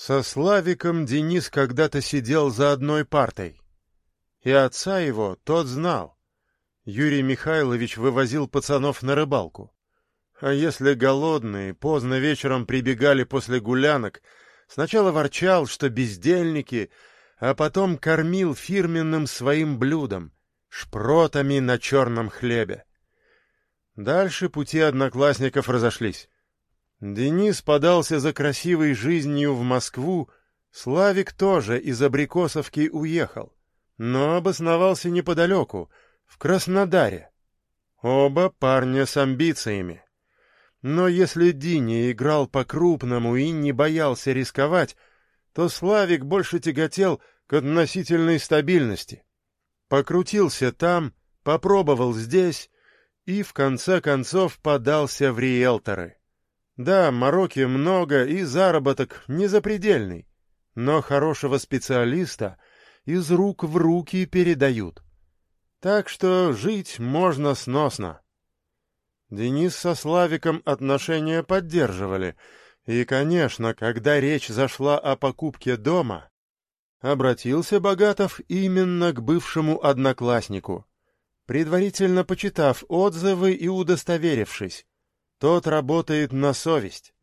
Со Славиком Денис когда-то сидел за одной партой. И отца его тот знал. Юрий Михайлович вывозил пацанов на рыбалку. А если голодные, поздно вечером прибегали после гулянок, сначала ворчал, что бездельники, а потом кормил фирменным своим блюдом — шпротами на черном хлебе. Дальше пути одноклассников разошлись. Денис подался за красивой жизнью в Москву, Славик тоже из Абрикосовки уехал, но обосновался неподалеку, в Краснодаре. Оба парня с амбициями. Но если Дини играл по-крупному и не боялся рисковать, то Славик больше тяготел к относительной стабильности. Покрутился там, попробовал здесь и, в конце концов, подался в риэлторы. Да, мороки много и заработок незапредельный, но хорошего специалиста из рук в руки передают. Так что жить можно сносно. Денис со Славиком отношения поддерживали, и, конечно, когда речь зашла о покупке дома, обратился Богатов именно к бывшему однокласснику, предварительно почитав отзывы и удостоверившись, тот работает на совесть.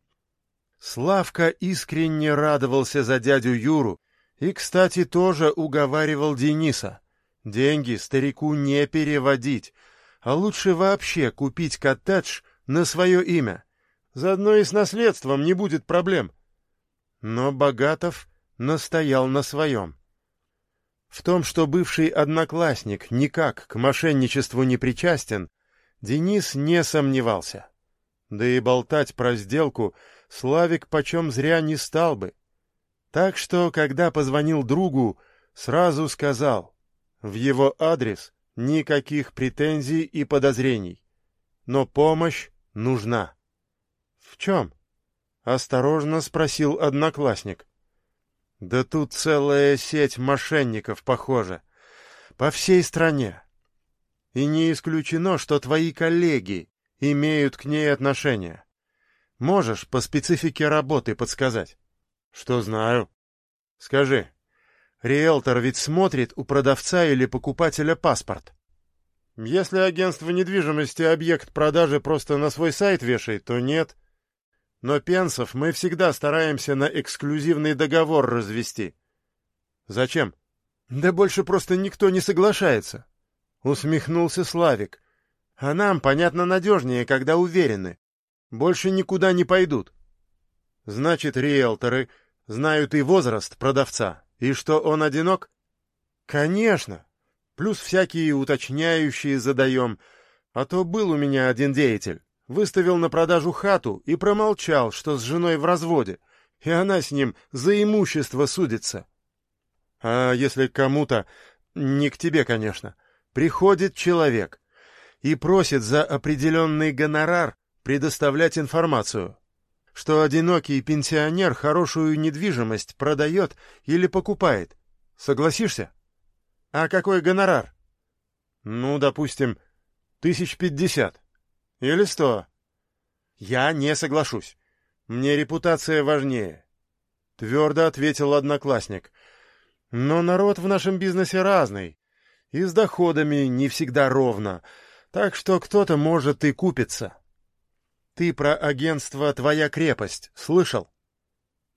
Славка искренне радовался за дядю Юру и, кстати, тоже уговаривал Дениса. Деньги старику не переводить, а лучше вообще купить коттедж на свое имя. Заодно и с наследством не будет проблем. Но Богатов настоял на своем. В том, что бывший одноклассник никак к мошенничеству не причастен, Денис не сомневался. Да и болтать про сделку Славик почем зря не стал бы. Так что, когда позвонил другу, сразу сказал, в его адрес никаких претензий и подозрений, но помощь нужна. — В чем? — осторожно спросил одноклассник. — Да тут целая сеть мошенников, похоже, по всей стране. И не исключено, что твои коллеги имеют к ней отношение. Можешь по специфике работы подсказать? Что знаю. Скажи, риэлтор ведь смотрит у продавца или покупателя паспорт? Если агентство недвижимости объект продажи просто на свой сайт вешает, то нет. Но пенсов мы всегда стараемся на эксклюзивный договор развести. Зачем? Да больше просто никто не соглашается. Усмехнулся Славик, а нам, понятно, надежнее, когда уверены. Больше никуда не пойдут. Значит, риэлторы знают и возраст продавца, и что он одинок? Конечно. Плюс всякие уточняющие задаем. А то был у меня один деятель. Выставил на продажу хату и промолчал, что с женой в разводе, и она с ним за имущество судится. А если кому-то, не к тебе, конечно, приходит человек — и просит за определенный гонорар предоставлять информацию, что одинокий пенсионер хорошую недвижимость продает или покупает. Согласишься? А какой гонорар? Ну, допустим, тысяч пятьдесят. Или сто. Я не соглашусь. Мне репутация важнее. Твердо ответил одноклассник. Но народ в нашем бизнесе разный. И с доходами не всегда ровно. Так что кто-то может и купиться. Ты про агентство «Твоя крепость» слышал?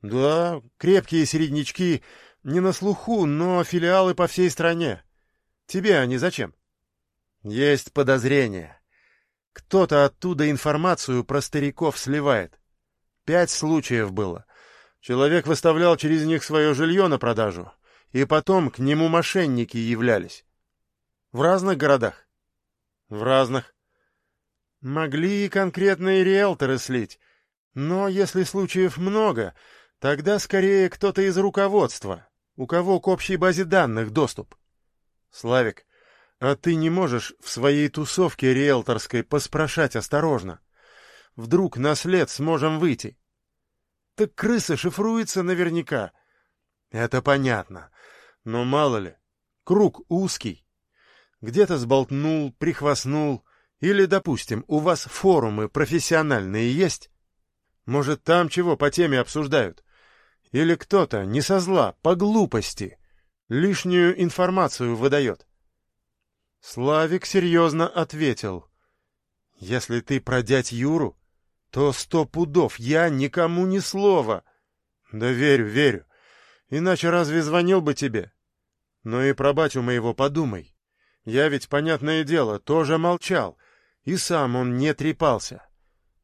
Да, крепкие середнячки не на слуху, но филиалы по всей стране. Тебе они зачем? Есть подозрение. Кто-то оттуда информацию про стариков сливает. Пять случаев было. Человек выставлял через них свое жилье на продажу, и потом к нему мошенники являлись. В разных городах. В разных. Могли и конкретные риэлторы слить. Но если случаев много, тогда скорее кто-то из руководства, у кого к общей базе данных доступ. Славик, а ты не можешь в своей тусовке риэлторской поспрашать осторожно? Вдруг на след сможем выйти? Так крыса шифруется наверняка. Это понятно. Но мало ли, круг узкий. Где-то сболтнул, прихвастнул. Или, допустим, у вас форумы профессиональные есть? Может, там чего по теме обсуждают? Или кто-то, не со зла, по глупости, лишнюю информацию выдает? Славик серьезно ответил. «Если ты про Юру, то сто пудов я никому ни слова. Да верю, верю. Иначе разве звонил бы тебе? Но и про батю моего подумай. Я ведь, понятное дело, тоже молчал, и сам он не трепался.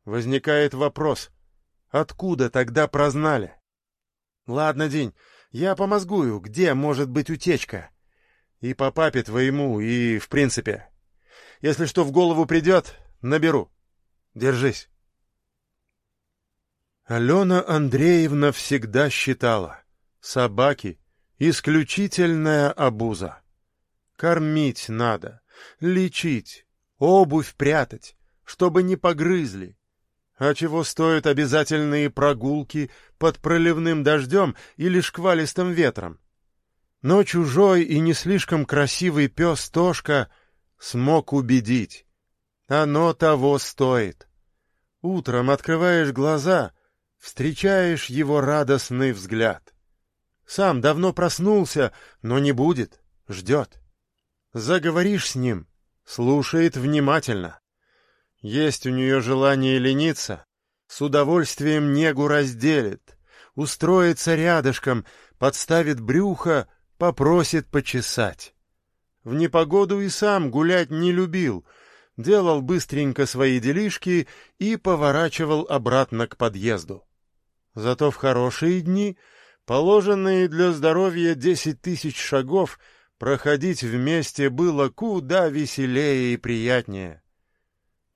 Возникает вопрос, откуда тогда прознали? Ладно, День, я помозгую, где может быть утечка. И по папе твоему, и в принципе. Если что в голову придет, наберу. Держись. Алена Андреевна всегда считала, собаки — исключительная обуза. Кормить надо, лечить, обувь прятать, чтобы не погрызли. А чего стоят обязательные прогулки под проливным дождем или шквалистым ветром? Но чужой и не слишком красивый пес Тошка смог убедить. Оно того стоит. Утром открываешь глаза, встречаешь его радостный взгляд. Сам давно проснулся, но не будет, ждет. Заговоришь с ним, слушает внимательно. Есть у нее желание лениться, с удовольствием негу разделит, устроится рядышком, подставит брюхо, попросит почесать. В непогоду и сам гулять не любил, делал быстренько свои делишки и поворачивал обратно к подъезду. Зато в хорошие дни, положенные для здоровья десять тысяч шагов, проходить вместе было куда веселее и приятнее.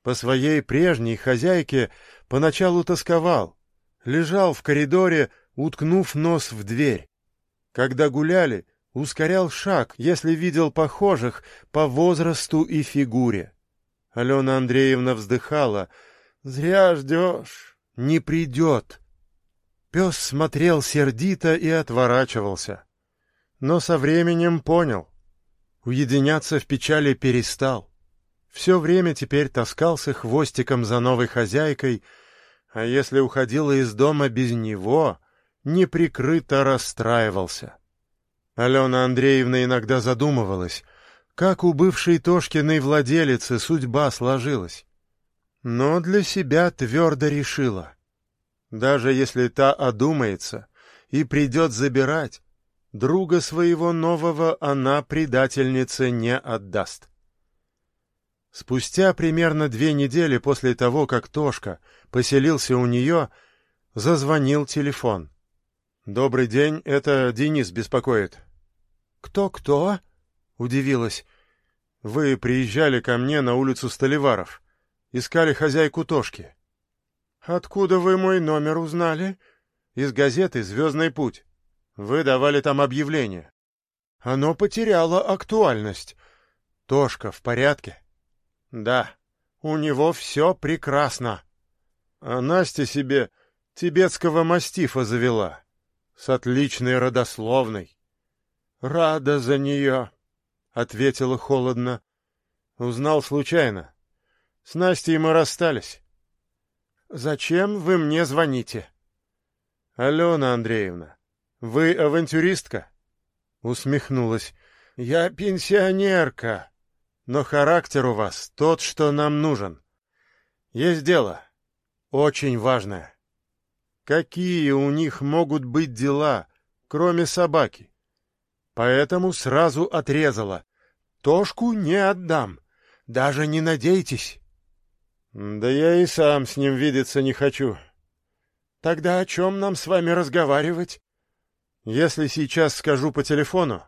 По своей прежней хозяйке поначалу тосковал, лежал в коридоре, уткнув нос в дверь. Когда гуляли, ускорял шаг, если видел похожих по возрасту и фигуре. Алена Андреевна вздыхала. «Зря ждешь, не придет». Пес смотрел сердито и отворачивался. Но со временем понял. Уединяться в печали перестал. Все время теперь таскался хвостиком за новой хозяйкой, а если уходила из дома без него, неприкрыто расстраивался. Алена Андреевна иногда задумывалась, как у бывшей Тошкиной владелицы судьба сложилась. Но для себя твердо решила. Даже если та одумается и придет забирать, друга своего нового она предательнице не отдаст. Спустя примерно две недели после того, как Тошка поселился у нее, зазвонил телефон. «Добрый день, это Денис беспокоит». «Кто-кто?» — удивилась. «Вы приезжали ко мне на улицу Столиваров. Искали хозяйку Тошки». «Откуда вы мой номер узнали?» «Из газеты «Звездный путь». Вы давали там объявление». «Оно потеряло актуальность». «Тошка в порядке?» «Да, у него все прекрасно». А Настя себе тибетского мастифа завела, с отличной родословной. «Рада за нее», — ответила холодно. «Узнал случайно. С Настей мы расстались». «Зачем вы мне звоните?» «Алена Андреевна, вы авантюристка?» Усмехнулась. «Я пенсионерка, но характер у вас тот, что нам нужен. Есть дело, очень важное. Какие у них могут быть дела, кроме собаки?» поэтому сразу отрезала. Тошку не отдам, даже не надейтесь. Да я и сам с ним видеться не хочу. Тогда о чем нам с вами разговаривать? Если сейчас скажу по телефону,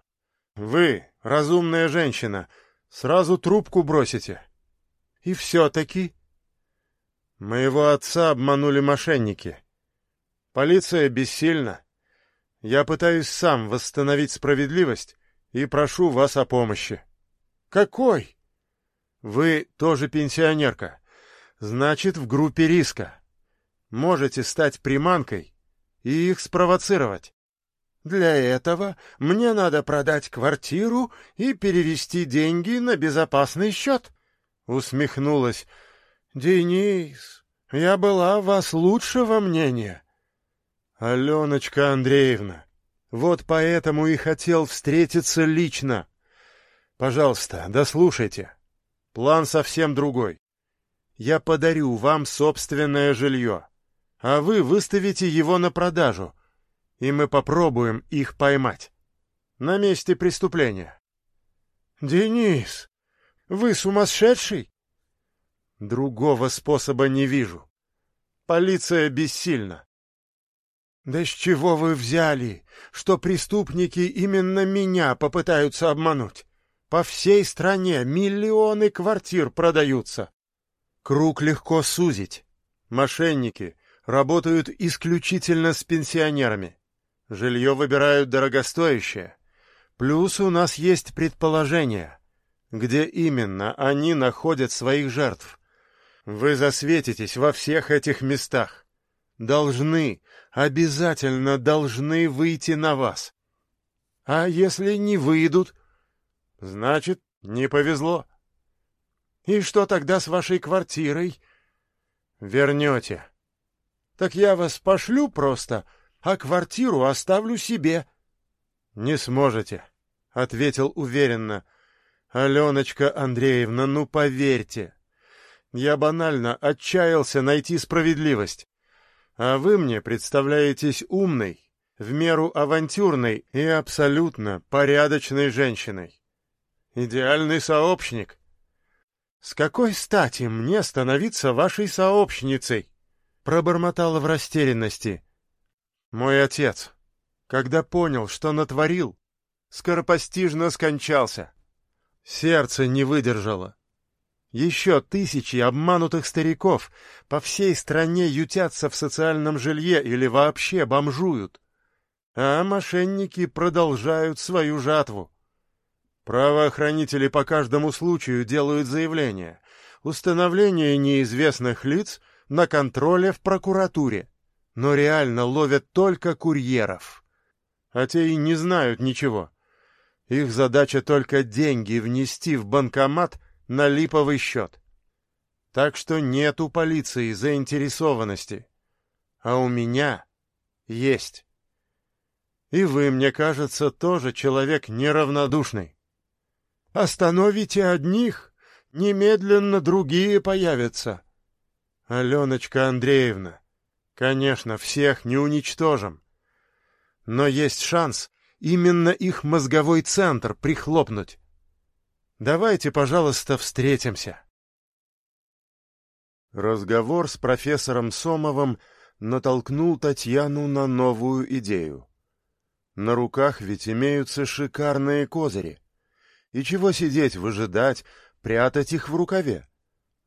вы, разумная женщина, сразу трубку бросите. И все-таки... Моего отца обманули мошенники. Полиция бессильна. Я пытаюсь сам восстановить справедливость и прошу вас о помощи. Какой? Вы тоже пенсионерка. Значит, в группе риска. Можете стать приманкой и их спровоцировать. Для этого мне надо продать квартиру и перевести деньги на безопасный счет. Усмехнулась. Денис, я была вас лучшего мнения. Аленочка Андреевна, вот поэтому и хотел встретиться лично. Пожалуйста, дослушайте. План совсем другой. Я подарю вам собственное жилье, а вы выставите его на продажу, и мы попробуем их поймать. На месте преступления. Денис, вы сумасшедший? Другого способа не вижу. Полиция бессильна. Да с чего вы взяли, что преступники именно меня попытаются обмануть? По всей стране миллионы квартир продаются. Круг легко сузить. Мошенники работают исключительно с пенсионерами. Жилье выбирают дорогостоящее. Плюс у нас есть предположение, где именно они находят своих жертв. Вы засветитесь во всех этих местах. Должны, обязательно должны выйти на вас. А если не выйдут, значит, не повезло. И что тогда с вашей квартирой? Вернете. Так я вас пошлю просто, а квартиру оставлю себе. Не сможете, — ответил уверенно. Аленочка Андреевна, ну поверьте. Я банально отчаялся найти справедливость. А вы мне представляетесь умной, в меру авантюрной и абсолютно порядочной женщиной. Идеальный сообщник. «С какой стати мне становиться вашей сообщницей?» — пробормотала в растерянности. «Мой отец, когда понял, что натворил, скоропостижно скончался. Сердце не выдержало. Еще тысячи обманутых стариков по всей стране ютятся в социальном жилье или вообще бомжуют. А мошенники продолжают свою жатву. Правоохранители по каждому случаю делают заявление. Установление неизвестных лиц на контроле в прокуратуре. Но реально ловят только курьеров. А те и не знают ничего. Их задача только деньги внести в банкомат на липовый счет. Так что нет у полиции заинтересованности. А у меня есть. И вы, мне кажется, тоже человек неравнодушный. Остановите одних, немедленно другие появятся. Аленочка Андреевна, конечно, всех не уничтожим. Но есть шанс именно их мозговой центр прихлопнуть. Давайте, пожалуйста, встретимся. Разговор с профессором Сомовым натолкнул Татьяну на новую идею. На руках ведь имеются шикарные козыри. И чего сидеть, выжидать, прятать их в рукаве?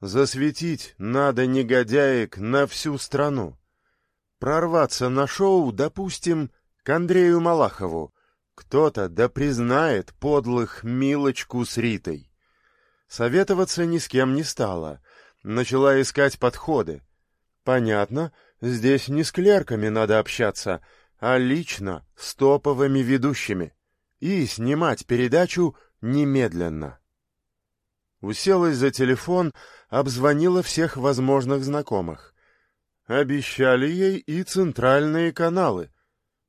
Засветить надо негодяек на всю страну. Прорваться на шоу, допустим, к Андрею Малахову. Кто-то да признает подлых Милочку с Ритой. Советоваться ни с кем не стала. Начала искать подходы. Понятно, здесь не с клерками надо общаться, а лично с топовыми ведущими. И снимать передачу немедленно. Уселась за телефон, обзвонила всех возможных знакомых. Обещали ей и центральные каналы.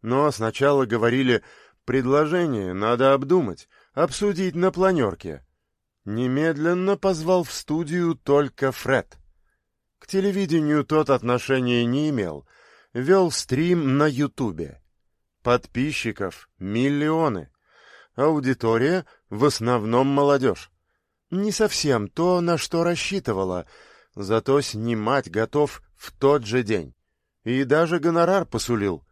Но сначала говорили, предложение надо обдумать, обсудить на планерке. Немедленно позвал в студию только Фред. К телевидению тот отношения не имел, вел стрим на Ютубе. Подписчиков миллионы. Аудитория в основном молодежь. Не совсем то, на что рассчитывала, зато снимать готов в тот же день. И даже гонорар посулил.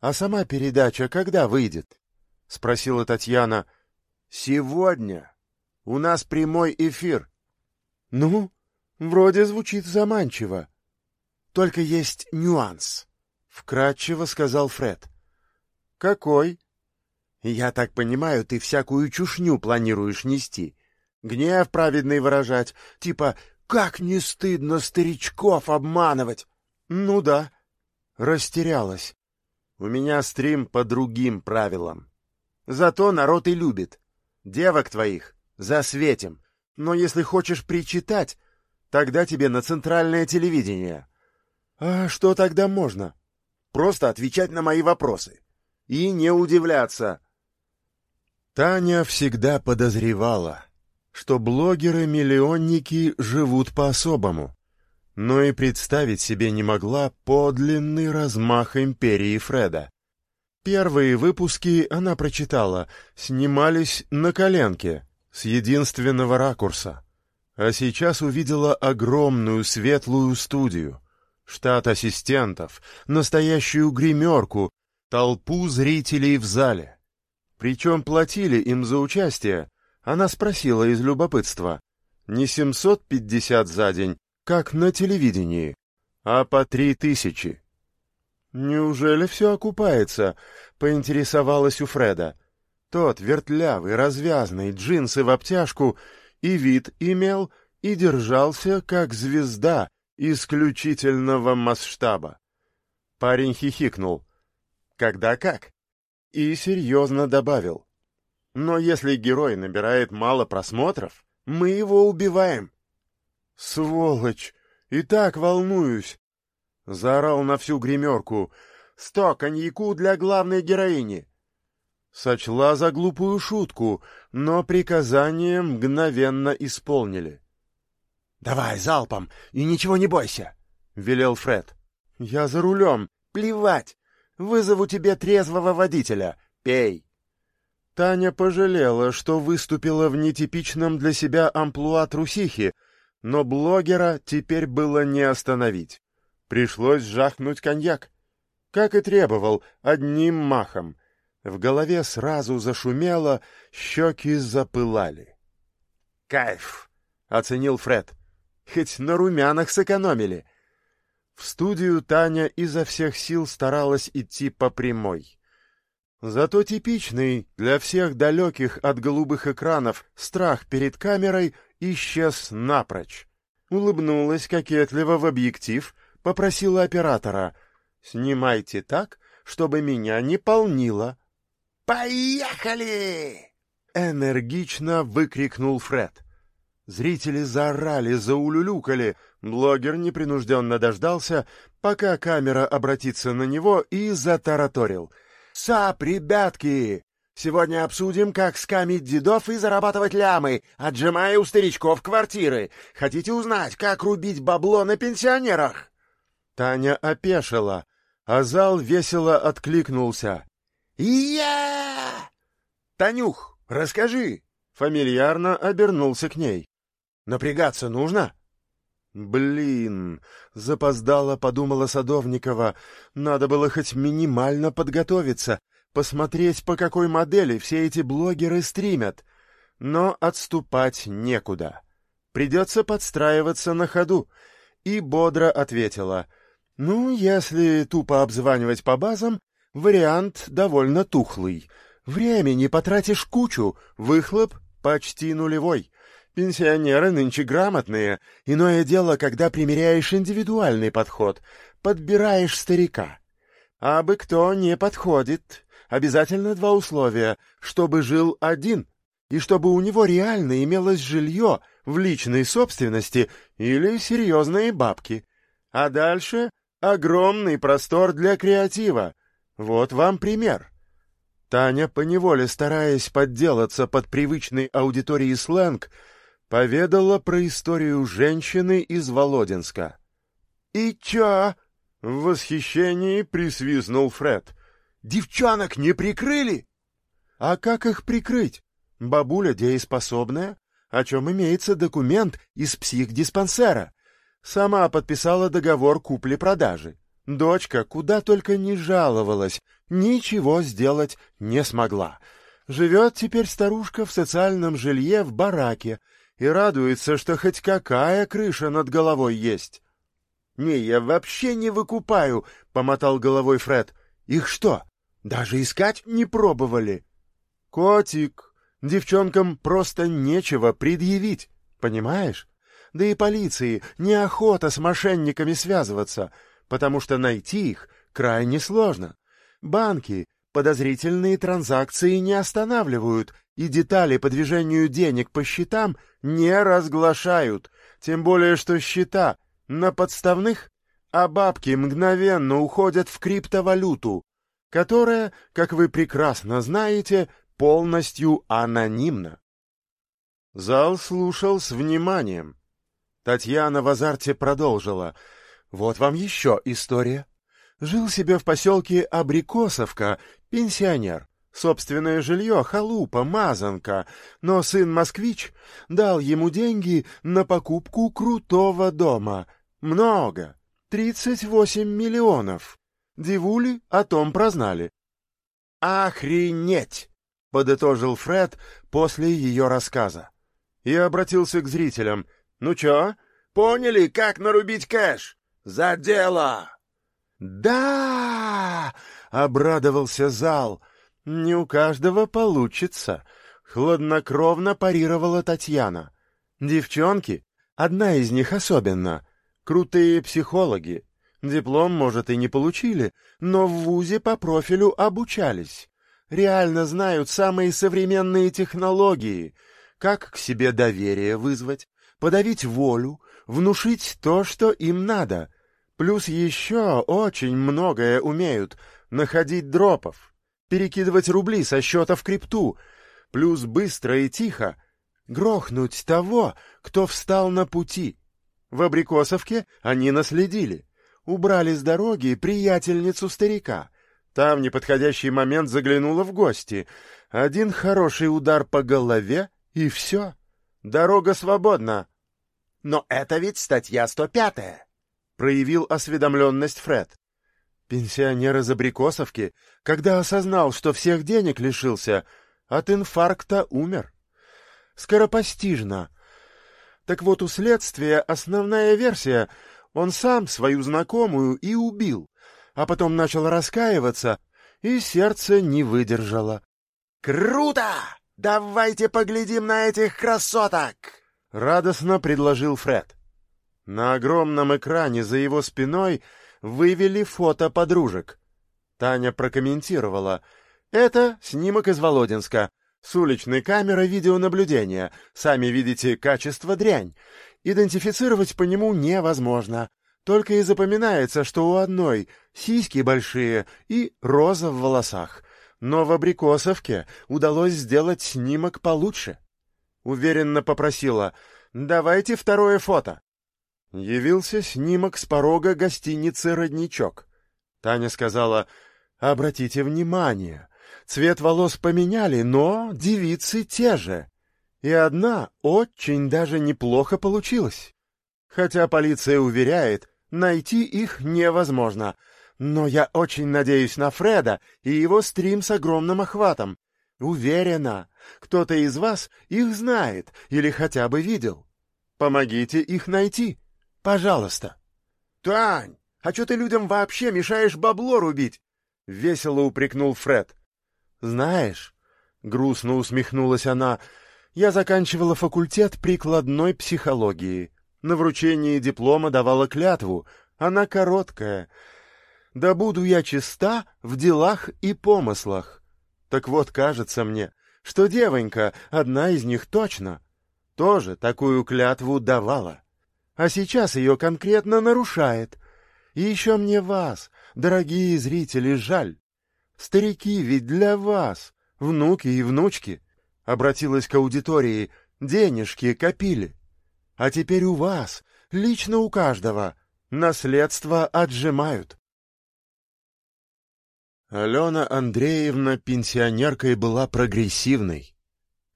А сама передача когда выйдет? — спросила Татьяна. — Сегодня. У нас прямой эфир. — Ну, вроде звучит заманчиво. Только есть нюанс, — вкратчиво сказал Фред. — Какой? Я так понимаю, ты всякую чушню планируешь нести. Гнев праведный выражать, типа «Как не стыдно старичков обманывать!» Ну да, растерялась. У меня стрим по другим правилам. Зато народ и любит. Девок твоих засветим. Но если хочешь причитать, тогда тебе на центральное телевидение. А что тогда можно? просто отвечать на мои вопросы. И не удивляться. Таня всегда подозревала, что блогеры-миллионники живут по-особому, но и представить себе не могла подлинный размах империи Фреда. Первые выпуски она прочитала, снимались на коленке, с единственного ракурса. А сейчас увидела огромную светлую студию, штат ассистентов, настоящую гримерку, толпу зрителей в зале. Причем платили им за участие, она спросила из любопытства, не 750 за день, как на телевидении, а по три тысячи. «Неужели все окупается?» — поинтересовалась у Фреда. Тот, вертлявый, развязный, джинсы в обтяжку, и вид имел, и держался, как звезда исключительного масштаба. Парень хихикнул. «Когда как?» И серьезно добавил. «Но если герой набирает мало просмотров, мы его убиваем». «Сволочь! И так волнуюсь!» Заорал на всю гримерку. «Сто коньяку для главной героини!» Сочла за глупую шутку, но приказание мгновенно исполнили. «Давай, залпом, и ничего не бойся!» — велел Фред. «Я за рулем. Плевать! Вызову тебе трезвого водителя. Пей!» Таня пожалела, что выступила в нетипичном для себя амплуа трусихи, но блогера теперь было не остановить. Пришлось жахнуть коньяк. Как и требовал, одним махом. В голове сразу зашумело, щеки запылали. «Кайф!» — оценил Фред. «Хоть на румянах сэкономили». В студию Таня изо всех сил старалась идти по прямой. Зато типичный для всех далеких от голубых экранов страх перед камерой исчез напрочь. Улыбнулась кокетливо в объектив, попросила оператора «Снимайте так, чтобы меня не полнило». «Поехали!» — энергично выкрикнул Фред. Зрители заорали, заулюлюкали. Блогер непринужденно дождался, пока камера обратится на него, и затараторил. «Сап, ребятки! Сегодня обсудим, как скамить дедов и зарабатывать лямы, отжимая у старичков квартиры. Хотите узнать, как рубить бабло на пенсионерах?» Таня опешила, а зал весело откликнулся. «Я!» «Танюх, расскажи!» Фамильярно обернулся к ней. «Напрягаться нужно?» «Блин!» — запоздало подумала Садовникова. «Надо было хоть минимально подготовиться, посмотреть, по какой модели все эти блогеры стримят. Но отступать некуда. Придется подстраиваться на ходу». И бодро ответила. «Ну, если тупо обзванивать по базам, вариант довольно тухлый. Времени потратишь кучу, выхлоп почти нулевой». Пенсионеры нынче грамотные. Иное дело, когда примеряешь индивидуальный подход, подбираешь старика. А бы кто не подходит, обязательно два условия, чтобы жил один и чтобы у него реально имелось жилье в личной собственности или серьезные бабки. А дальше огромный простор для креатива. Вот вам пример. Таня, поневоле стараясь подделаться под привычный аудитории сленг, поведала про историю женщины из Володинска. «И чё?» — в восхищении присвистнул Фред. «Девчонок не прикрыли?» «А как их прикрыть? Бабуля дееспособная, о чем имеется документ из психдиспансера. Сама подписала договор купли-продажи. Дочка куда только не жаловалась, ничего сделать не смогла. Живет теперь старушка в социальном жилье в бараке, и радуется, что хоть какая крыша над головой есть. — Не, я вообще не выкупаю, — помотал головой Фред. — Их что, даже искать не пробовали? — Котик, девчонкам просто нечего предъявить, понимаешь? Да и полиции неохота с мошенниками связываться, потому что найти их крайне сложно. Банки подозрительные транзакции не останавливают, и детали по движению денег по счетам не разглашают, тем более что счета на подставных, а бабки мгновенно уходят в криптовалюту, которая, как вы прекрасно знаете, полностью анонимна. Зал слушал с вниманием. Татьяна в азарте продолжила. «Вот вам еще история. Жил себе в поселке Абрикосовка пенсионер. Собственное жилье, халупа, мазанка, но сын-москвич дал ему деньги на покупку крутого дома. Много. Тридцать восемь миллионов. Дивули о том прознали. «Охренеть!» — подытожил Фред после ее рассказа. И обратился к зрителям. «Ну чё, поняли, как нарубить кэш? За дело!» «Да!» — обрадовался зал. «Не у каждого получится», — хладнокровно парировала Татьяна. «Девчонки, одна из них особенно, крутые психологи. Диплом, может, и не получили, но в ВУЗе по профилю обучались. Реально знают самые современные технологии, как к себе доверие вызвать, подавить волю, внушить то, что им надо — Плюс еще очень многое умеют. Находить дропов, перекидывать рубли со счета в крипту, плюс быстро и тихо грохнуть того, кто встал на пути. В Абрикосовке они наследили. Убрали с дороги приятельницу старика. Там неподходящий момент заглянула в гости. Один хороший удар по голове, и все. Дорога свободна. Но это ведь статья 105 проявил осведомленность Фред. Пенсионер из Абрикосовки, когда осознал, что всех денег лишился, от инфаркта умер. Скоропостижно. Так вот, у следствия основная версия — он сам свою знакомую и убил, а потом начал раскаиваться, и сердце не выдержало. «Круто! Давайте поглядим на этих красоток!» — радостно предложил Фред. На огромном экране за его спиной вывели фото подружек. Таня прокомментировала. «Это снимок из Володинска. С уличной камеры видеонаблюдения. Сами видите, качество дрянь. Идентифицировать по нему невозможно. Только и запоминается, что у одной сиськи большие и роза в волосах. Но в Абрикосовке удалось сделать снимок получше. Уверенно попросила «Давайте второе фото». Явился снимок с порога гостиницы «Родничок». Таня сказала, «Обратите внимание, цвет волос поменяли, но девицы те же. И одна очень даже неплохо получилась. Хотя полиция уверяет, найти их невозможно. Но я очень надеюсь на Фреда и его стрим с огромным охватом. Уверена, кто-то из вас их знает или хотя бы видел. Помогите их найти». Пожалуйста. Тань, а что ты людям вообще мешаешь бабло рубить? Весело упрекнул Фред. Знаешь, грустно усмехнулась она, я заканчивала факультет прикладной психологии. На вручении диплома давала клятву, она короткая. Да буду я чиста в делах и помыслах. Так вот, кажется мне, что девонька, одна из них точно, тоже такую клятву давала а сейчас ее конкретно нарушает. И еще мне вас, дорогие зрители, жаль. Старики ведь для вас, внуки и внучки, обратилась к аудитории, денежки копили. А теперь у вас, лично у каждого, наследство отжимают. Алена Андреевна пенсионеркой была прогрессивной,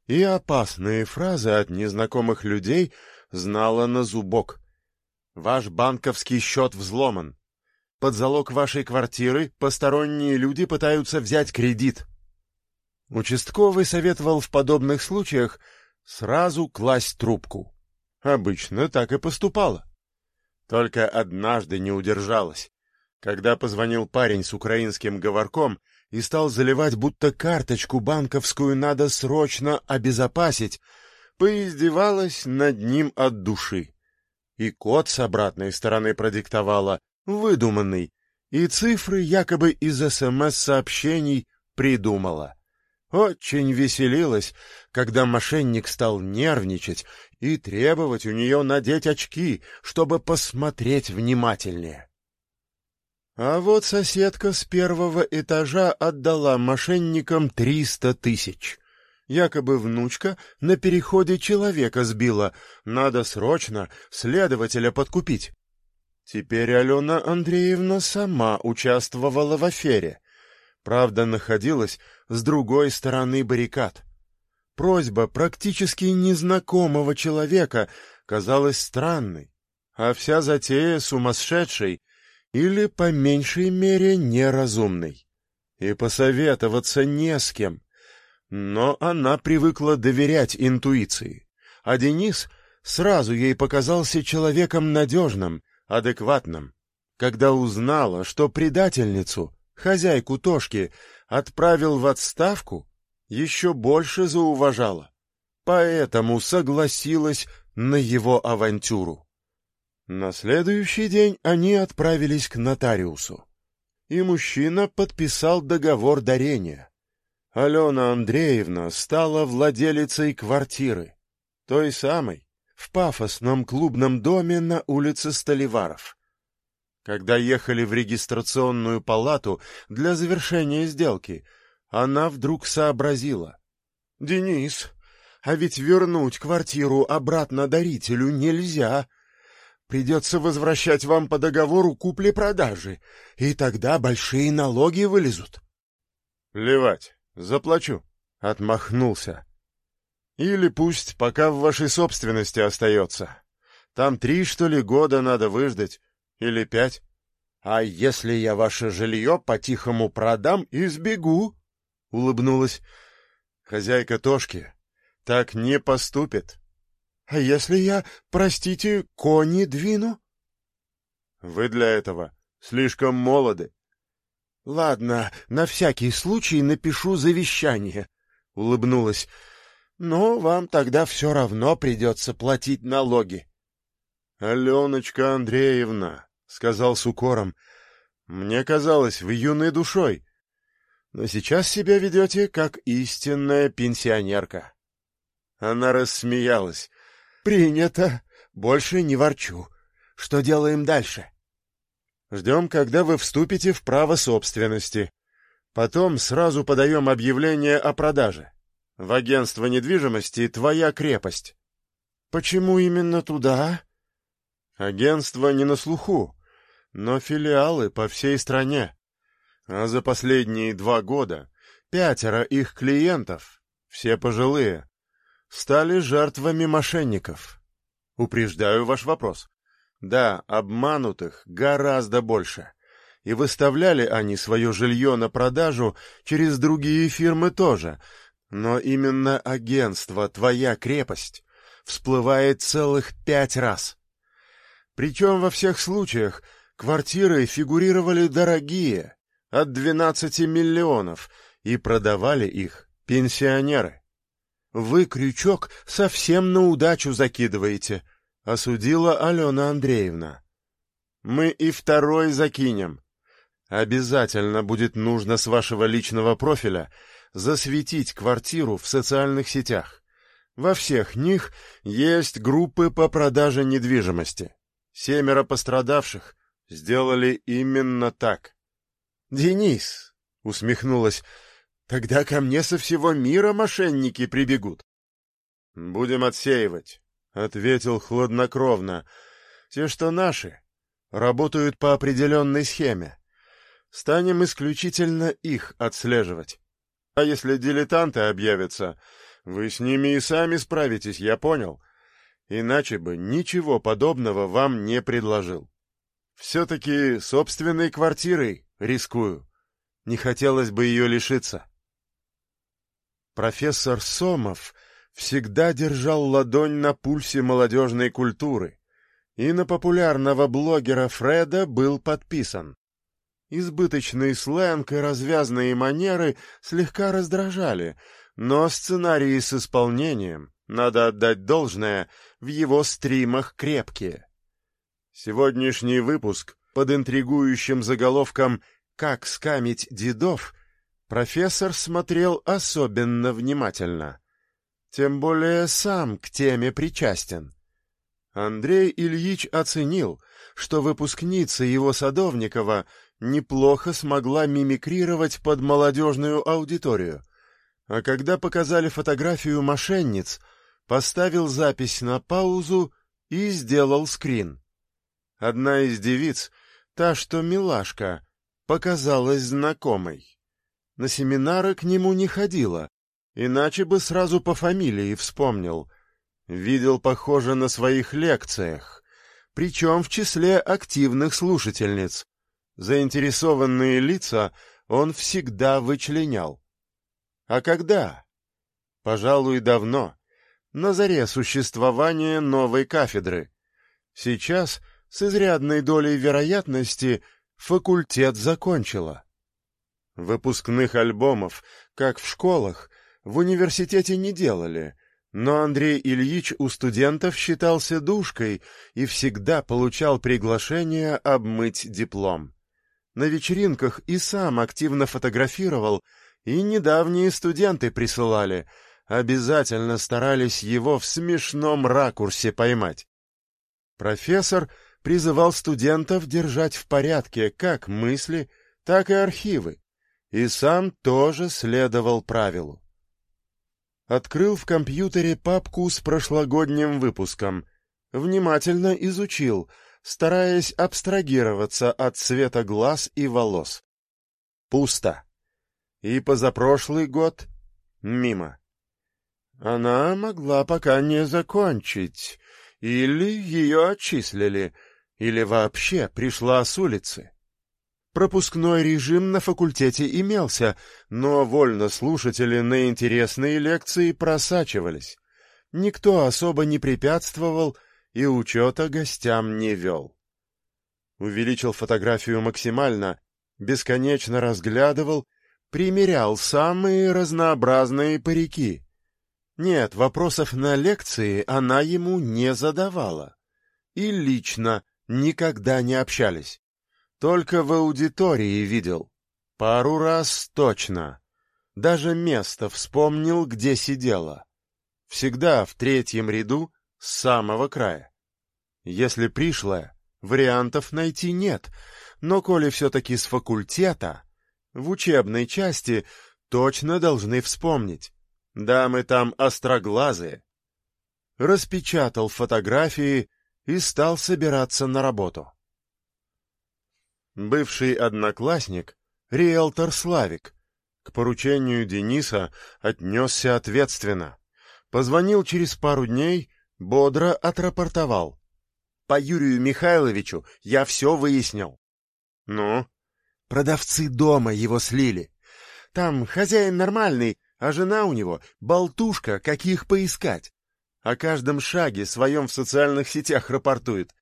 и опасные фразы от незнакомых людей — знала на зубок. Ваш банковский счет взломан. Под залог вашей квартиры посторонние люди пытаются взять кредит. Участковый советовал в подобных случаях сразу класть трубку. Обычно так и поступала. Только однажды не удержалась, когда позвонил парень с украинским говорком и стал заливать, будто карточку банковскую надо срочно обезопасить, поиздевалась над ним от души. И код с обратной стороны продиктовала, выдуманный, и цифры якобы из СМС-сообщений придумала. Очень веселилась, когда мошенник стал нервничать и требовать у нее надеть очки, чтобы посмотреть внимательнее. А вот соседка с первого этажа отдала мошенникам триста тысяч. Якобы внучка на переходе человека сбила. Надо срочно следователя подкупить. Теперь Алена Андреевна сама участвовала в афере. Правда, находилась с другой стороны баррикад. Просьба практически незнакомого человека казалась странной, а вся затея сумасшедшей или, по меньшей мере, неразумной. И посоветоваться не с кем. Но она привыкла доверять интуиции, а Денис сразу ей показался человеком надежным, адекватным. Когда узнала, что предательницу, хозяйку Тошки, отправил в отставку, еще больше зауважала. Поэтому согласилась на его авантюру. На следующий день они отправились к нотариусу. И мужчина подписал договор дарения. Алена Андреевна стала владелицей квартиры, той самой, в пафосном клубном доме на улице Столиваров. Когда ехали в регистрационную палату для завершения сделки, она вдруг сообразила. — Денис, а ведь вернуть квартиру обратно дарителю нельзя. Придется возвращать вам по договору купли-продажи, и тогда большие налоги вылезут. — Плевать, заплачу, — отмахнулся. — Или пусть пока в вашей собственности остается. Там три, что ли, года надо выждать, или пять. А если я ваше жилье по-тихому продам и сбегу? — улыбнулась. Хозяйка Тошки так не поступит. — А если я, простите, кони двину? — Вы для этого слишком молоды. — Ладно, на всякий случай напишу завещание, — улыбнулась. — Но вам тогда все равно придется платить налоги. — Аленочка Андреевна, — сказал с укором, — мне казалось, вы юной душой но сейчас себя ведете как истинная пенсионерка. Она рассмеялась. «Принято. Больше не ворчу. Что делаем дальше?» «Ждем, когда вы вступите в право собственности. Потом сразу подаем объявление о продаже. В агентство недвижимости «Твоя крепость». «Почему именно туда?» «Агентство не на слуху, но филиалы по всей стране. А за последние два года пятеро их клиентов, все пожилые, стали жертвами мошенников. Упреждаю ваш вопрос. Да, обманутых гораздо больше. И выставляли они свое жилье на продажу через другие фирмы тоже. Но именно агентство «Твоя крепость» всплывает целых пять раз. Причем во всех случаях квартиры фигурировали дорогие, от 12 миллионов, и продавали их пенсионеры. Вы крючок совсем на удачу закидываете, осудила Алена Андреевна. Мы и второй закинем. Обязательно будет нужно с вашего личного профиля засветить квартиру в социальных сетях. Во всех них есть группы по продаже недвижимости. Семеро пострадавших сделали именно так. «Денис!» — усмехнулась. «Тогда ко мне со всего мира мошенники прибегут». «Будем отсеивать», — ответил хладнокровно. «Те, что наши, работают по определенной схеме. Станем исключительно их отслеживать. А если дилетанты объявятся, вы с ними и сами справитесь, я понял. Иначе бы ничего подобного вам не предложил. Все-таки собственной квартирой Рискую. Не хотелось бы ее лишиться. Профессор Сомов всегда держал ладонь на пульсе молодежной культуры, и на популярного блогера Фреда был подписан. Избыточный сленг и развязные манеры слегка раздражали, но сценарии с исполнением, надо отдать должное, в его стримах крепкие. Сегодняшний выпуск под интригующим заголовком «Как скамить дедов» профессор смотрел особенно внимательно. Тем более сам к теме причастен. Андрей Ильич оценил, что выпускница его Садовникова неплохо смогла мимикрировать под молодежную аудиторию, а когда показали фотографию мошенниц, поставил запись на паузу и сделал скрин. Одна из девиц, та, что милашка, показалась знакомой. На семинары к нему не ходила, иначе бы сразу по фамилии вспомнил. Видел, похоже, на своих лекциях, причем в числе активных слушательниц. Заинтересованные лица он всегда вычленял. А когда? Пожалуй, давно, на заре существования новой кафедры. Сейчас, с изрядной долей вероятности, факультет закончила. Выпускных альбомов, как в школах, в университете не делали, но Андрей Ильич у студентов считался душкой и всегда получал приглашение обмыть диплом. На вечеринках и сам активно фотографировал, и недавние студенты присылали, обязательно старались его в смешном ракурсе поймать. Профессор призывал студентов держать в порядке как мысли, так и архивы, и сам тоже следовал правилу. Открыл в компьютере папку с прошлогодним выпуском, внимательно изучил, стараясь абстрагироваться от цвета глаз и волос. Пусто. И позапрошлый год — мимо. Она могла пока не закончить, или ее отчислили, или вообще пришла с улицы. Пропускной режим на факультете имелся, но вольнослушатели на интересные лекции просачивались. Никто особо не препятствовал и учета гостям не вел. Увеличил фотографию максимально, бесконечно разглядывал, примерял самые разнообразные парики. Нет, вопросов на лекции она ему не задавала. И лично никогда не общались. Только в аудитории видел. Пару раз точно. Даже место вспомнил, где сидела. Всегда в третьем ряду с самого края. Если пришлая, вариантов найти нет, но коли все-таки с факультета, в учебной части точно должны вспомнить. Дамы там остроглазые. Распечатал фотографии и стал собираться на работу. Бывший одноклассник, риэлтор Славик, к поручению Дениса отнесся ответственно. Позвонил через пару дней, бодро отрапортовал. По Юрию Михайловичу я все выяснил. Ну? Продавцы дома его слили. Там хозяин нормальный, а жена у него — болтушка, каких поискать. О каждом шаге своем в социальных сетях рапортует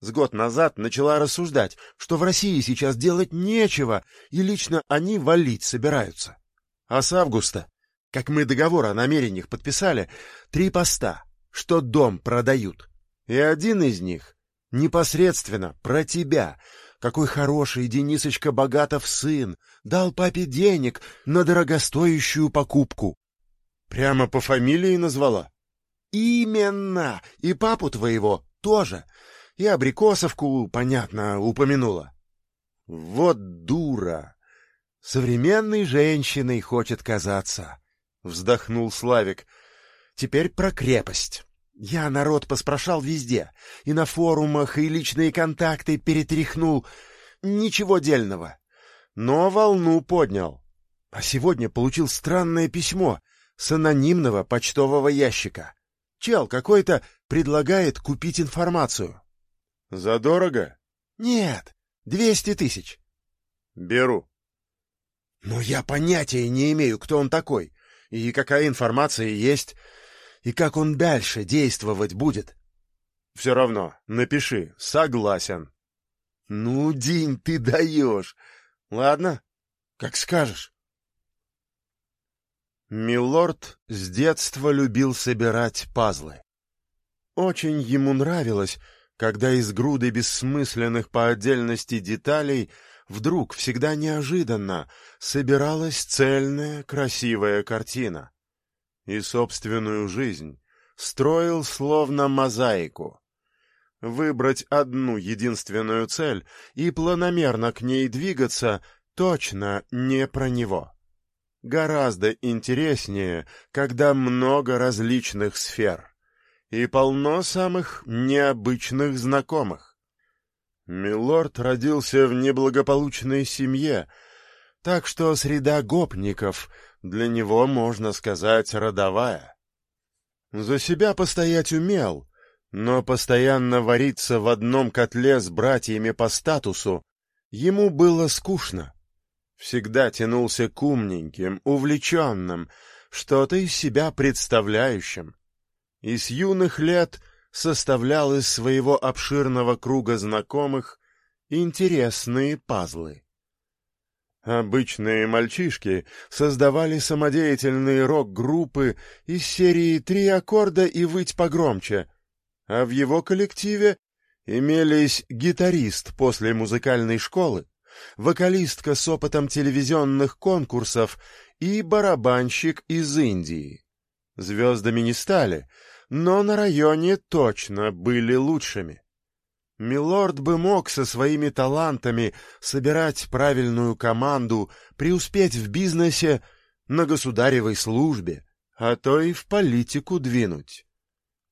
с год назад начала рассуждать, что в России сейчас делать нечего, и лично они валить собираются. А с августа, как мы договор о намерениях подписали, три поста, что дом продают. И один из них непосредственно про тебя. Какой хороший Денисочка Богатов сын, дал папе денег на дорогостоящую покупку. Прямо по фамилии назвала? Именно! И папу твоего тоже и абрикосовку, понятно, упомянула. Вот дура! Современной женщиной хочет казаться, — вздохнул Славик. Теперь про крепость. Я народ поспрашал везде, и на форумах, и личные контакты перетряхнул. Ничего дельного. Но волну поднял. А сегодня получил странное письмо с анонимного почтового ящика. Чел какой-то предлагает купить информацию. Задорого? Нет, двести тысяч. Беру. Но я понятия не имею, кто он такой, и какая информация есть, и как он дальше действовать будет. Все равно, напиши, согласен. Ну, День, ты даешь. Ладно, как скажешь. Милорд с детства любил собирать пазлы. Очень ему нравилось, когда из груды бессмысленных по отдельности деталей вдруг, всегда неожиданно, собиралась цельная, красивая картина. И собственную жизнь строил словно мозаику. Выбрать одну единственную цель и планомерно к ней двигаться точно не про него. Гораздо интереснее, когда много различных сфер и полно самых необычных знакомых. Милорд родился в неблагополучной семье, так что среда гопников для него, можно сказать, родовая. За себя постоять умел, но постоянно вариться в одном котле с братьями по статусу ему было скучно. Всегда тянулся к умненьким, увлеченным, что-то из себя представляющим. И с юных лет составлял из своего обширного круга знакомых интересные пазлы. Обычные мальчишки создавали самодеятельные рок-группы из серии «Три аккорда и выть погромче», а в его коллективе имелись гитарист после музыкальной школы, вокалистка с опытом телевизионных конкурсов и барабанщик из Индии. Звездами не стали, но на районе точно были лучшими. Милорд бы мог со своими талантами собирать правильную команду, преуспеть в бизнесе, на государевой службе, а то и в политику двинуть.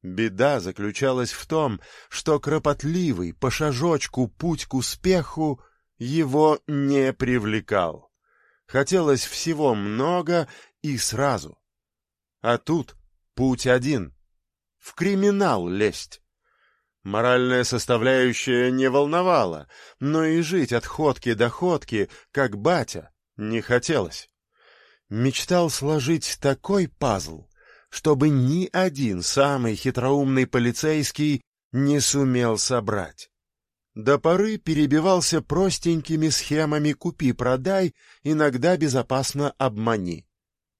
Беда заключалась в том, что кропотливый по шажочку путь к успеху его не привлекал. Хотелось всего много и сразу. А тут путь один — в криминал лезть. Моральная составляющая не волновала, но и жить от ходки до ходки, как батя, не хотелось. Мечтал сложить такой пазл, чтобы ни один самый хитроумный полицейский не сумел собрать. До поры перебивался простенькими схемами «купи-продай», иногда безопасно «обмани».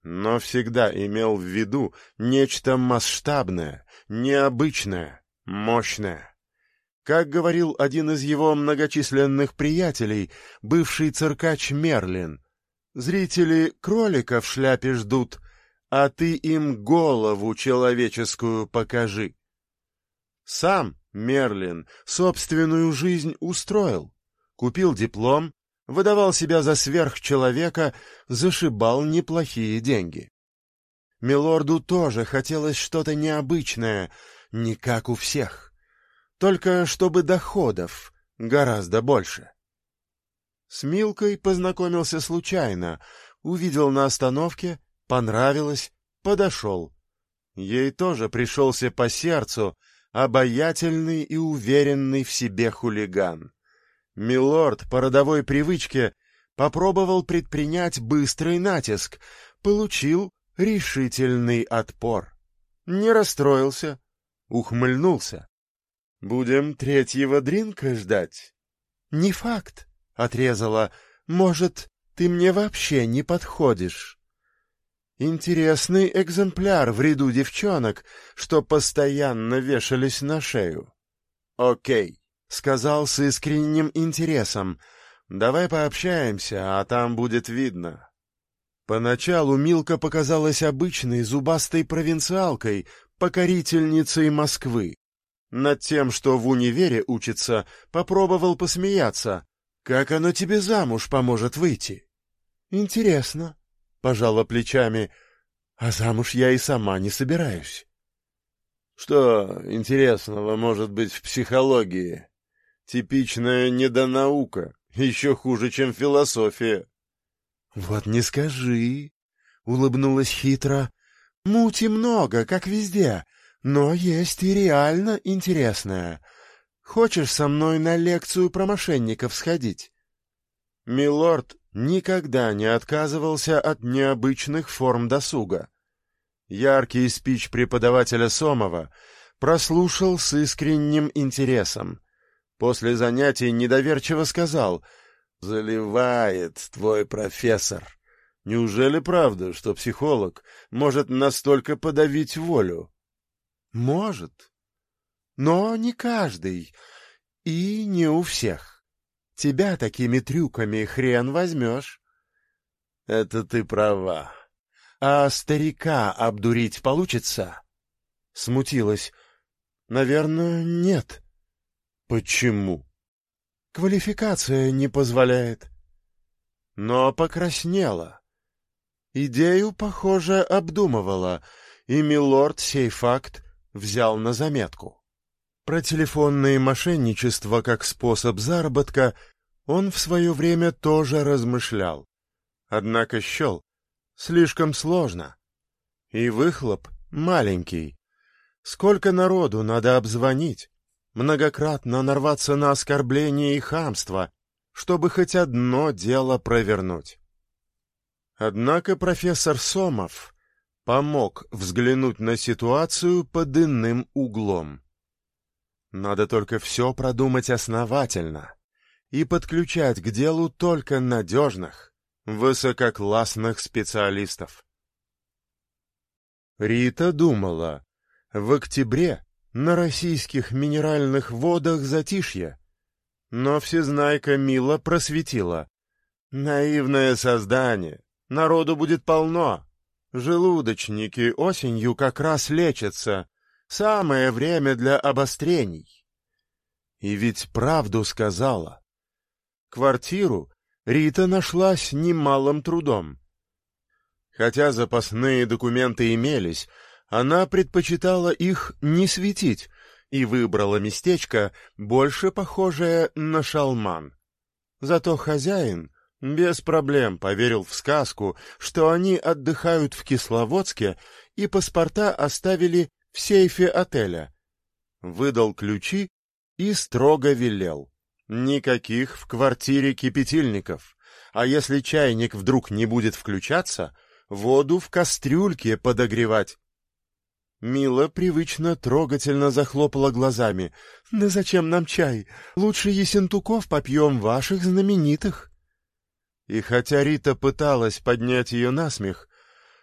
Но всегда имел в виду нечто масштабное, необычное, мощная. Как говорил один из его многочисленных приятелей, бывший циркач Мерлин, зрители кролика в шляпе ждут, а ты им голову человеческую покажи. Сам Мерлин собственную жизнь устроил, купил диплом, выдавал себя за сверхчеловека, зашибал неплохие деньги. Милорду тоже хотелось что-то необычное — не как у всех. Только чтобы доходов гораздо больше. С Милкой познакомился случайно, увидел на остановке, понравилось, подошел. Ей тоже пришелся по сердцу обаятельный и уверенный в себе хулиган. Милорд по родовой привычке попробовал предпринять быстрый натиск, получил решительный отпор. Не расстроился, ухмыльнулся. — Будем третьего дринка ждать? — Не факт, — отрезала. — Может, ты мне вообще не подходишь. Интересный экземпляр в ряду девчонок, что постоянно вешались на шею. — Окей, — сказал с искренним интересом. — Давай пообщаемся, а там будет видно. Поначалу Милка показалась обычной зубастой провинциалкой, покорительницей Москвы. Над тем, что в универе учится, попробовал посмеяться. Как оно тебе замуж поможет выйти? Интересно, пожала плечами. А замуж я и сама не собираюсь. Что интересного может быть в психологии? Типичная недонаука, еще хуже, чем философия. Вот не скажи, улыбнулась хитро. Мути много, как везде, но есть и реально интересное. Хочешь со мной на лекцию про мошенников сходить? Милорд никогда не отказывался от необычных форм досуга. Яркий спич преподавателя Сомова прослушал с искренним интересом. После занятий недоверчиво сказал «Заливает твой профессор». Неужели правда, что психолог может настолько подавить волю? Может. Но не каждый. И не у всех. Тебя такими трюками хрен возьмешь. Это ты права. А старика обдурить получится? Смутилась. Наверное, нет. Почему? Квалификация не позволяет. Но покраснела. Идею, похоже, обдумывала, и милорд сей факт взял на заметку. Про телефонное мошенничество как способ заработка он в свое время тоже размышлял. Однако счел слишком сложно. И выхлоп маленький. Сколько народу надо обзвонить, многократно нарваться на оскорбление и хамство, чтобы хоть одно дело провернуть. Однако профессор Сомов помог взглянуть на ситуацию под иным углом. Надо только все продумать основательно и подключать к делу только надежных, высококлассных специалистов. Рита думала, в октябре на российских минеральных водах затишье, но всезнайка Мила просветила. Наивное создание, народу будет полно. Желудочники осенью как раз лечатся, самое время для обострений. И ведь правду сказала. Квартиру Рита нашла с немалым трудом. Хотя запасные документы имелись, она предпочитала их не светить и выбрала местечко, больше похожее на шалман. Зато хозяин без проблем поверил в сказку, что они отдыхают в Кисловодске и паспорта оставили в сейфе отеля. Выдал ключи и строго велел. Никаких в квартире кипятильников. А если чайник вдруг не будет включаться, воду в кастрюльке подогревать. Мила привычно трогательно захлопала глазами. «Да зачем нам чай? Лучше Есентуков попьем ваших знаменитых». И хотя Рита пыталась поднять ее на смех,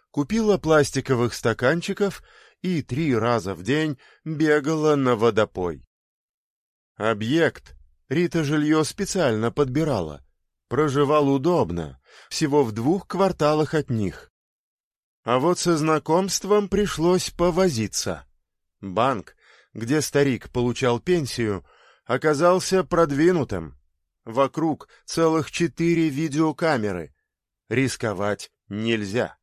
купила пластиковых стаканчиков и три раза в день бегала на водопой. Объект Рита жилье специально подбирала. Проживал удобно, всего в двух кварталах от них. А вот со знакомством пришлось повозиться. Банк, где старик получал пенсию, оказался продвинутым. Вокруг целых четыре видеокамеры. Рисковать нельзя.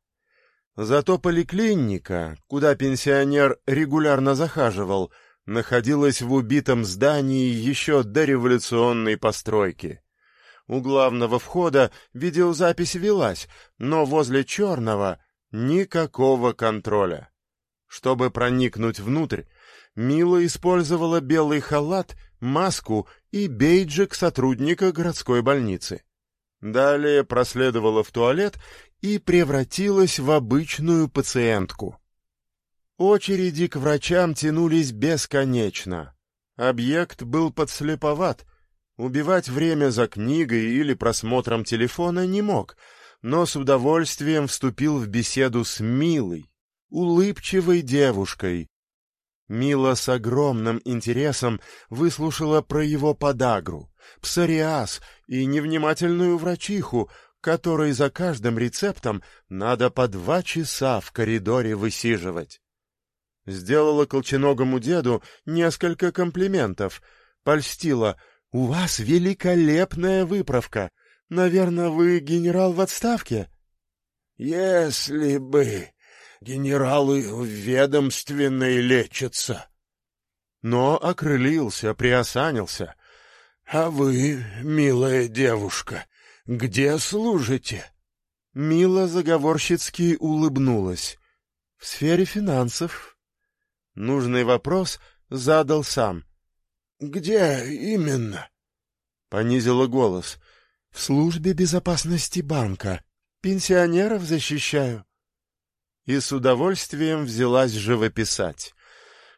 Зато поликлиника, куда пенсионер регулярно захаживал, находилась в убитом здании еще до революционной постройки. У главного входа видеозапись велась, но возле черного никакого контроля. Чтобы проникнуть внутрь, Мила использовала белый халат, маску и бейджик сотрудника городской больницы. Далее проследовала в туалет и превратилась в обычную пациентку. Очереди к врачам тянулись бесконечно. Объект был подслеповат. Убивать время за книгой или просмотром телефона не мог, но с удовольствием вступил в беседу с милой, улыбчивой девушкой. Мила с огромным интересом выслушала про его подагру, псориаз и невнимательную врачиху, которой за каждым рецептом надо по два часа в коридоре высиживать. Сделала колченогому деду несколько комплиментов. Польстила. «У вас великолепная выправка. Наверное, вы генерал в отставке?» «Если бы генералы в ведомственной лечатся». Но окрылился, приосанился. «А вы, милая девушка, где служите?» Мила заговорщицки улыбнулась. «В сфере финансов». Нужный вопрос задал сам. «Где именно?» Понизила голос. «В службе безопасности банка. Пенсионеров защищаю». И с удовольствием взялась живописать.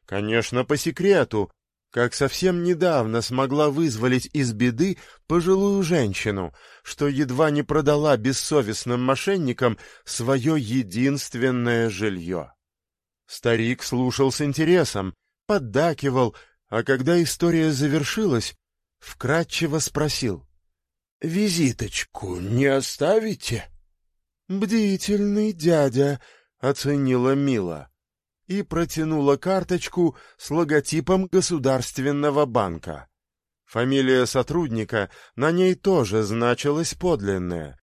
Конечно, по секрету, как совсем недавно смогла вызволить из беды пожилую женщину, что едва не продала бессовестным мошенникам свое единственное жилье. Старик слушал с интересом, поддакивал, а когда история завершилась, вкратчиво спросил. — Визиточку не оставите? — Бдительный дядя, — оценила Мила и протянула карточку с логотипом Государственного банка. Фамилия сотрудника на ней тоже значилась подлинная.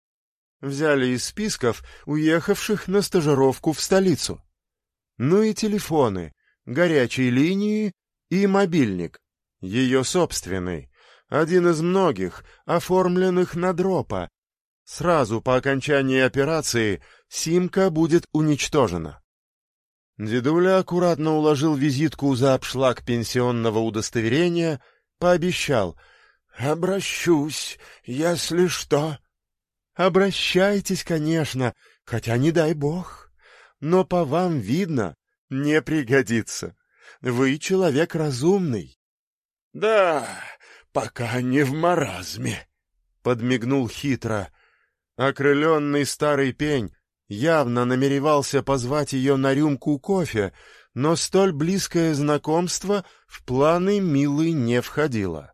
Взяли из списков уехавших на стажировку в столицу. Ну и телефоны, горячие линии и мобильник, ее собственный, один из многих, оформленных на дропа. Сразу по окончании операции симка будет уничтожена. Дедуля аккуратно уложил визитку за обшлаг пенсионного удостоверения, пообещал «Обращусь, если что». «Обращайтесь, конечно, хотя не дай бог. Но по вам видно, не пригодится. Вы человек разумный». «Да, пока не в маразме», — подмигнул хитро. Окрыленный старый пень явно намеревался позвать ее на рюмку кофе, но столь близкое знакомство в планы Милы не входило.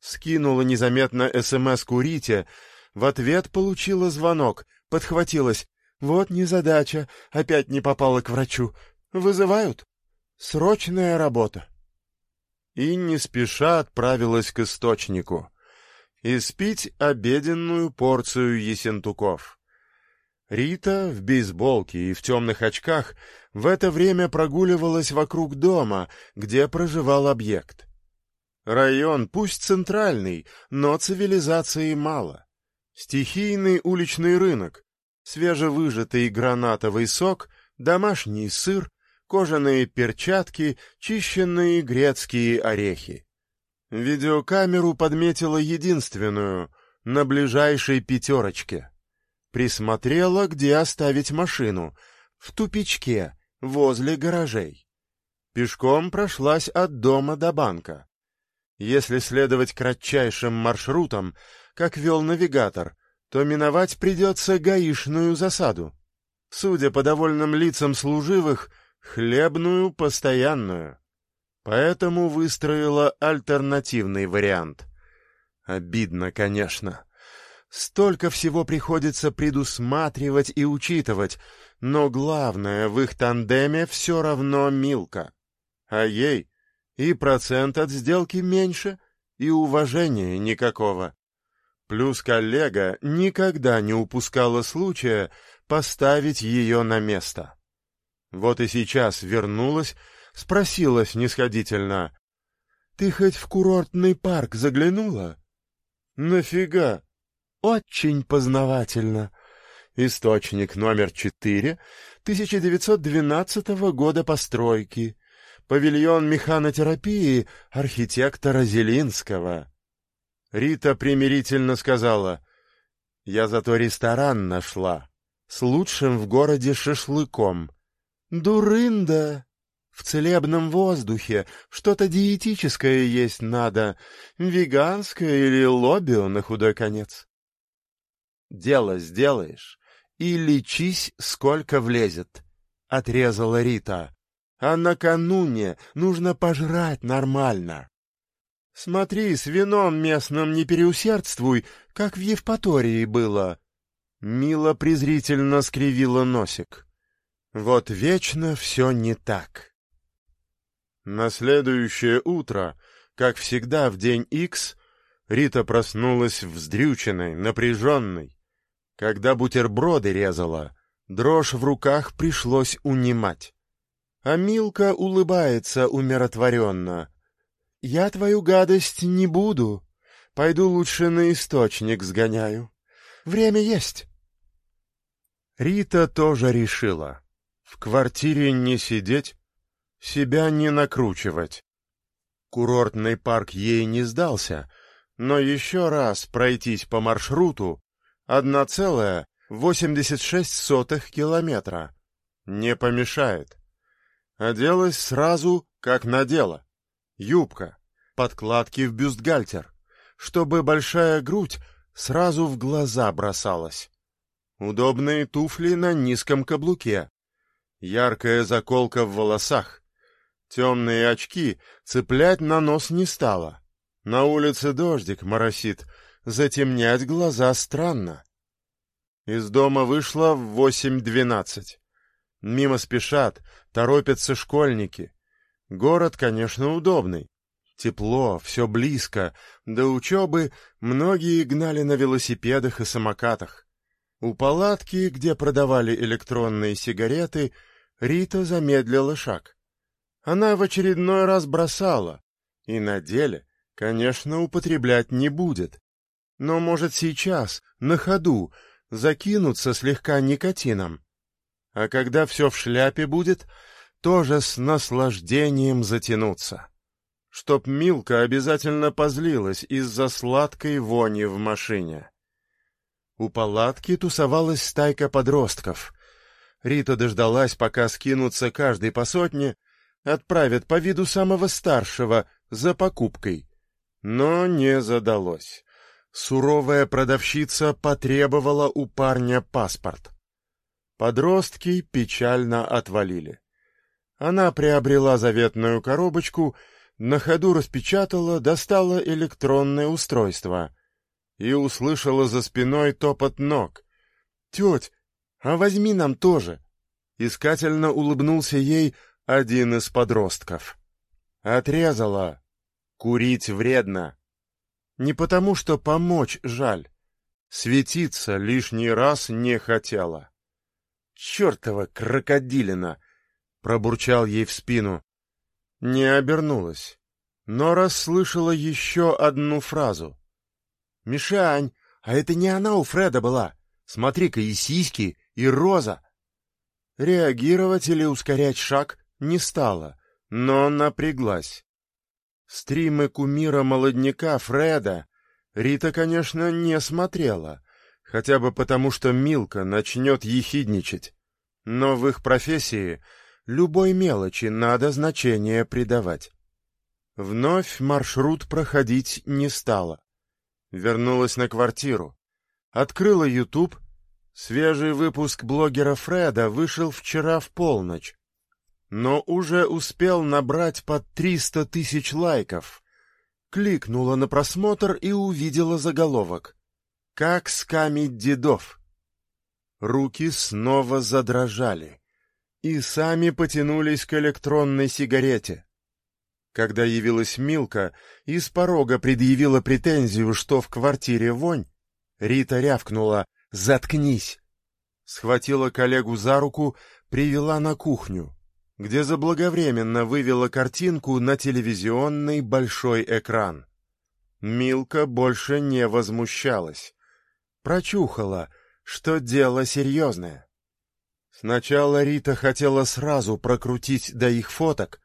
Скинула незаметно СМС Курите, в ответ получила звонок, подхватилась. «Вот незадача, опять не попала к врачу. Вызывают? Срочная работа». И не спеша отправилась к источнику. Испить обеденную порцию есентуков. Рита в бейсболке и в темных очках в это время прогуливалась вокруг дома, где проживал объект. Район пусть центральный, но цивилизации мало. Стихийный уличный рынок, свежевыжатый гранатовый сок, домашний сыр, кожаные перчатки, чищенные грецкие орехи. Видеокамеру подметила единственную, на ближайшей пятерочке. Присмотрела, где оставить машину. В тупичке, возле гаражей. Пешком прошлась от дома до банка. Если следовать кратчайшим маршрутам, как вел навигатор, то миновать придется гаишную засаду. Судя по довольным лицам служивых, хлебную постоянную. Поэтому выстроила альтернативный вариант. Обидно, конечно. Столько всего приходится предусматривать и учитывать, но главное в их тандеме все равно Милка. А ей и процент от сделки меньше, и уважения никакого. Плюс коллега никогда не упускала случая поставить ее на место. Вот и сейчас вернулась, спросила снисходительно. — Ты хоть в курортный парк заглянула? — Нафига? — Очень познавательно. Источник номер четыре, 1912 года постройки. Павильон механотерапии архитектора Зелинского. Рита примирительно сказала, «Я зато ресторан нашла, с лучшим в городе шашлыком. Дурында! В целебном воздухе что-то диетическое есть надо, веганское или лобио на худой конец. Дело сделаешь и лечись, сколько влезет, — отрезала Рита. А накануне нужно пожрать нормально. Смотри, с вином местным не переусердствуй, как в Евпатории было. Мила презрительно скривила носик. Вот вечно все не так. На следующее утро, как всегда в день Икс, Рита проснулась вздрюченной, напряженной. Когда бутерброды резала, дрожь в руках пришлось унимать. А Милка улыбается умиротворенно — «Я твою гадость не буду. Пойду лучше на источник сгоняю. Время есть». Рита тоже решила. В квартире не сидеть, себя не накручивать. Курортный парк ей не сдался, но еще раз пройтись по маршруту — 1,86 километра. Не помешает. Оделась сразу, как надела юбка, подкладки в бюстгальтер, чтобы большая грудь сразу в глаза бросалась. Удобные туфли на низком каблуке, яркая заколка в волосах, темные очки цеплять на нос не стало. На улице дождик моросит, затемнять глаза странно. Из дома вышла в восемь двенадцать. Мимо спешат, торопятся школьники. Город, конечно, удобный. Тепло, все близко. До учебы многие гнали на велосипедах и самокатах. У палатки, где продавали электронные сигареты, Рита замедлила шаг. Она в очередной раз бросала, и на деле, конечно, употреблять не будет. Но, может, сейчас, на ходу, закинуться слегка никотином. А когда все в шляпе будет, тоже с наслаждением затянуться чтоб Милка обязательно позлилась из-за сладкой вони в машине. У палатки тусовалась стайка подростков. Рита дождалась, пока скинутся каждый по сотне, отправят по виду самого старшего за покупкой. Но не задалось. Суровая продавщица потребовала у парня паспорт. Подростки печально отвалили. Она приобрела заветную коробочку — на ходу распечатала, достала электронное устройство и услышала за спиной топот ног. «Теть, а возьми нам тоже!» Искательно улыбнулся ей один из подростков. Отрезала. Курить вредно. Не потому, что помочь жаль. Светиться лишний раз не хотела. «Чертова крокодилина!» — пробурчал ей в спину. Не обернулась, но расслышала еще одну фразу. «Мишань, а это не она у Фреда была. Смотри-ка, и сиськи, и роза». Реагировать или ускорять шаг не стала, но напряглась. Стримы кумира молодняка Фреда Рита, конечно, не смотрела, хотя бы потому, что Милка начнет ехидничать. Но в их профессии любой мелочи надо значение придавать. Вновь маршрут проходить не стала. Вернулась на квартиру. Открыла YouTube. Свежий выпуск блогера Фреда вышел вчера в полночь. Но уже успел набрать под триста тысяч лайков. Кликнула на просмотр и увидела заголовок. «Как скамить дедов?» Руки снова задрожали и сами потянулись к электронной сигарете. Когда явилась Милка и с порога предъявила претензию, что в квартире вонь, Рита рявкнула «Заткнись!» Схватила коллегу за руку, привела на кухню, где заблаговременно вывела картинку на телевизионный большой экран. Милка больше не возмущалась. Прочухала, что дело серьезное. Сначала Рита хотела сразу прокрутить до их фоток,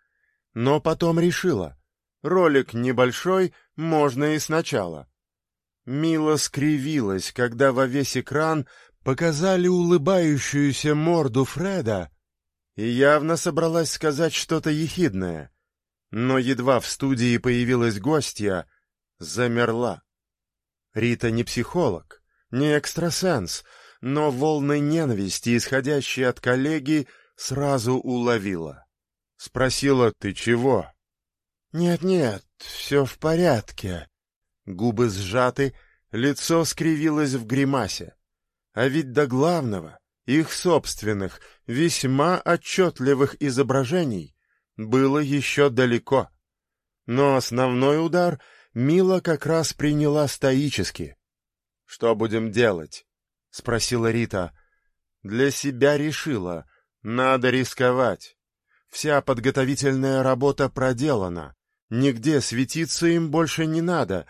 но потом решила, ролик небольшой, можно и сначала. Мила скривилась, когда во весь экран показали улыбающуюся морду Фреда и явно собралась сказать что-то ехидное. Но едва в студии появилась гостья, замерла. Рита не психолог, не экстрасенс — но волны ненависти, исходящие от коллеги, сразу уловила. Спросила, ты чего? «Нет-нет, все в порядке». Губы сжаты, лицо скривилось в гримасе. А ведь до главного, их собственных, весьма отчетливых изображений, было еще далеко. Но основной удар Мила как раз приняла стоически. «Что будем делать?» — спросила Рита. «Для себя решила. Надо рисковать. Вся подготовительная работа проделана. Нигде светиться им больше не надо,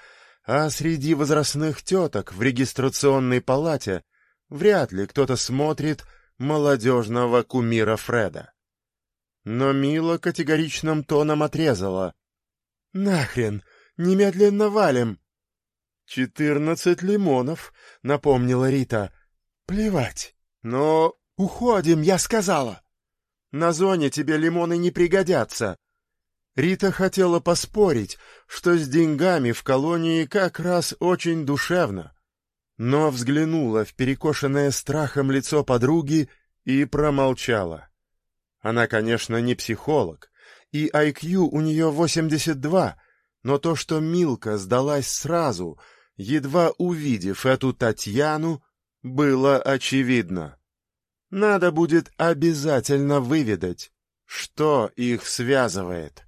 а среди возрастных теток в регистрационной палате вряд ли кто-то смотрит молодежного кумира Фреда». Но Мила категоричным тоном отрезала. «Нахрен! Немедленно валим!» «Четырнадцать лимонов», — напомнила Рита. «Плевать. Но уходим, я сказала. На зоне тебе лимоны не пригодятся». Рита хотела поспорить, что с деньгами в колонии как раз очень душевно, но взглянула в перекошенное страхом лицо подруги и промолчала. Она, конечно, не психолог, и IQ у нее 82, но то, что Милка сдалась сразу — едва увидев эту Татьяну, было очевидно. Надо будет обязательно выведать, что их связывает.